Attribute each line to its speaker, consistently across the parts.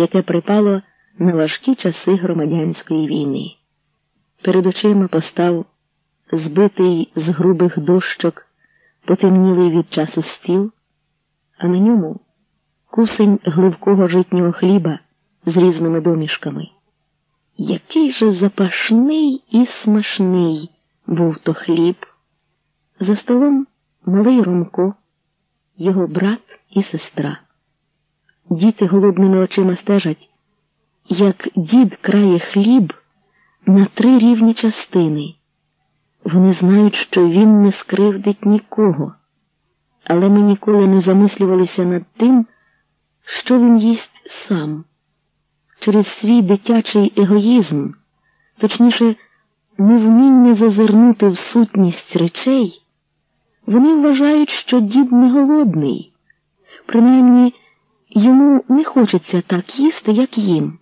Speaker 1: яке припало на важкі часи громадянської війни. Перед очима постав збитий з грубих дощок, потемнілий від часу стіл, а на ньому кусень гливкого житнього хліба з різними домішками. Який же запашний і смачний був то хліб. За столом малий Ромко, його брат і сестра. Діти голодними очима стежать, як дід крає хліб на три рівні частини. Вони знають, що він не скривдить нікого, але ми ніколи не замислювалися над тим, що він їсть сам. Через свій дитячий егоїзм, точніше, невміння зазирнути в сутність речей, вони вважають, що дід не голодний, принаймні йому не хочеться так їсти, як їм.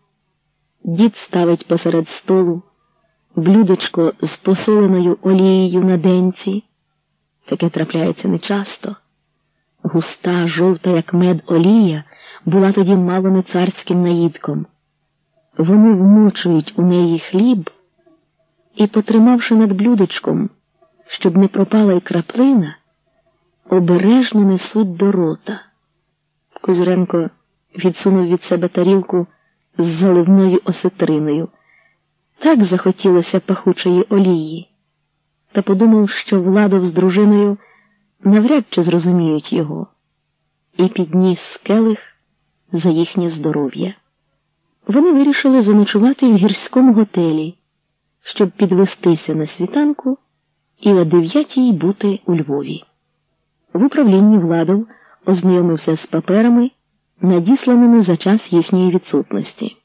Speaker 1: Дід ставить посеред столу блюдечко з посоленою олією на денці. Таке трапляється нечасто. Густа, жовта, як мед олія, була тоді мало не царським наїдком. Вони вмочують у неї хліб і, потримавши над блюдечком, щоб не пропала й краплина, обережно несуть до рота. Козиренко відсунув від себе тарілку з заливною осетриною. Так захотілося пахучої олії, та подумав, що Владов з дружиною навряд чи зрозуміють його, і підніс келих за їхнє здоров'я. Вони вирішили заночувати в гірському готелі, щоб підвестися на світанку і о дев'ятій бути у Львові. В управлінні Владов ознайомився з паперами, надісланими за час їхньої відсутності.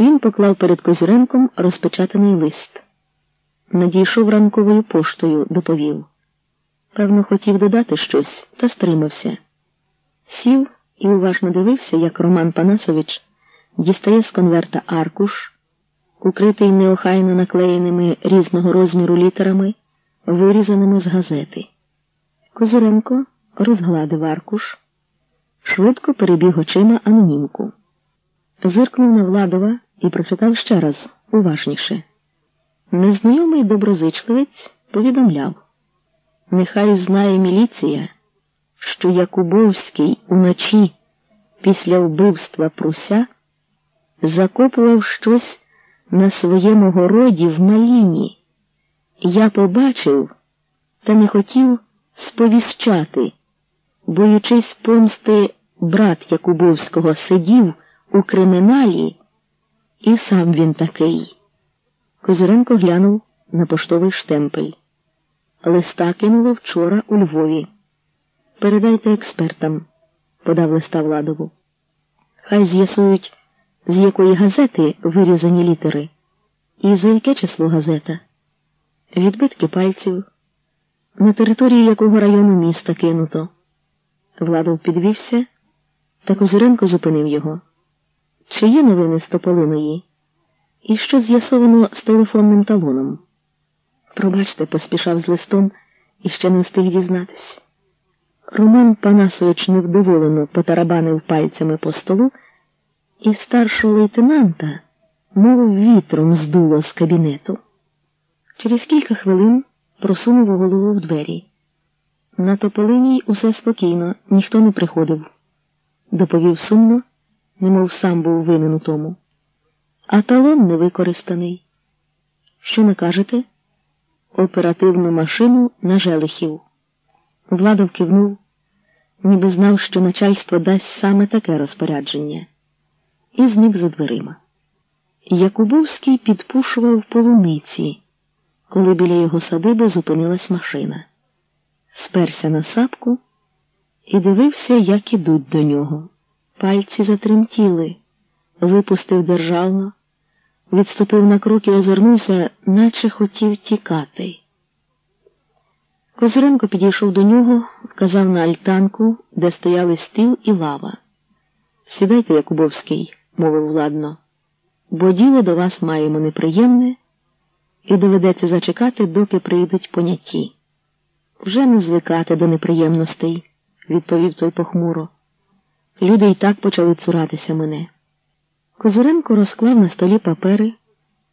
Speaker 1: Він поклав перед Козюренком розпечатаний лист. Надійшов ранковою поштою, доповів. Певно, хотів додати щось, та стримався. Сів і уважно дивився, як Роман Панасович дістає з конверта аркуш, укритий неохайно наклеєними різного розміру літерами, вирізаними з газети. Козуренко розгладив аркуш, швидко перебіг очима анонімку. Зиркнув на Владова і прочитав ще раз уважніше. Незнайомий доброзичливець повідомляв нехай знає міліція, що Якубовський уночі після вбивства Пруся закопував щось на своєму городі в Маліні. Я побачив та не хотів сповіщати, боючись помсти брат Якубовського сидів у криміналі, і сам він такий. Козиренко глянув на поштовий штемпель. Листа кинуло вчора у Львові. Передайте експертам, подав листа Владову. Хай з'ясують, з якої газети вирізані літери, і за яке число газета, відбитки пальців, на території якого району міста кинуто. Владов підвівся, та Козиренко зупинив його. Чи є новини з Тополиної? І що з'ясовано з телефонним талоном? Пробачте, поспішав з листом і ще не встиг дізнатись. Роман Панасович невдоволено потарабанив пальцями по столу, і старшого лейтенанта, мов вітром здуло з кабінету. Через кілька хвилин просунув голову в двері. На тополиній усе спокійно, ніхто не приходив, доповів сумно немов сам був винен у тому. А талон не використаний. Що накажете? Оперативну машину на Желихів. Владов кивнув, ніби знав, що начальство дасть саме таке розпорядження, і зник за дверима. Якубовський підпушував полуниці, коли біля його садиби зупинилась машина. Сперся на сапку і дивився, як ідуть до нього. Пальці затремтіли, випустив державно, відступив на крок і озирнувся, наче хотів тікати. Козиренко підійшов до нього, вказав на альтанку, де стояли стіл і лава. Сідайте, Якубовський, мовив владно, бо діло до вас маємо неприємне, і доведеться зачекати, доки прийдуть поняті. Вже не звикати до неприємностей, відповів той похмуро. Люди й так почали цуратися мене. Козуренко розклав на столі папери,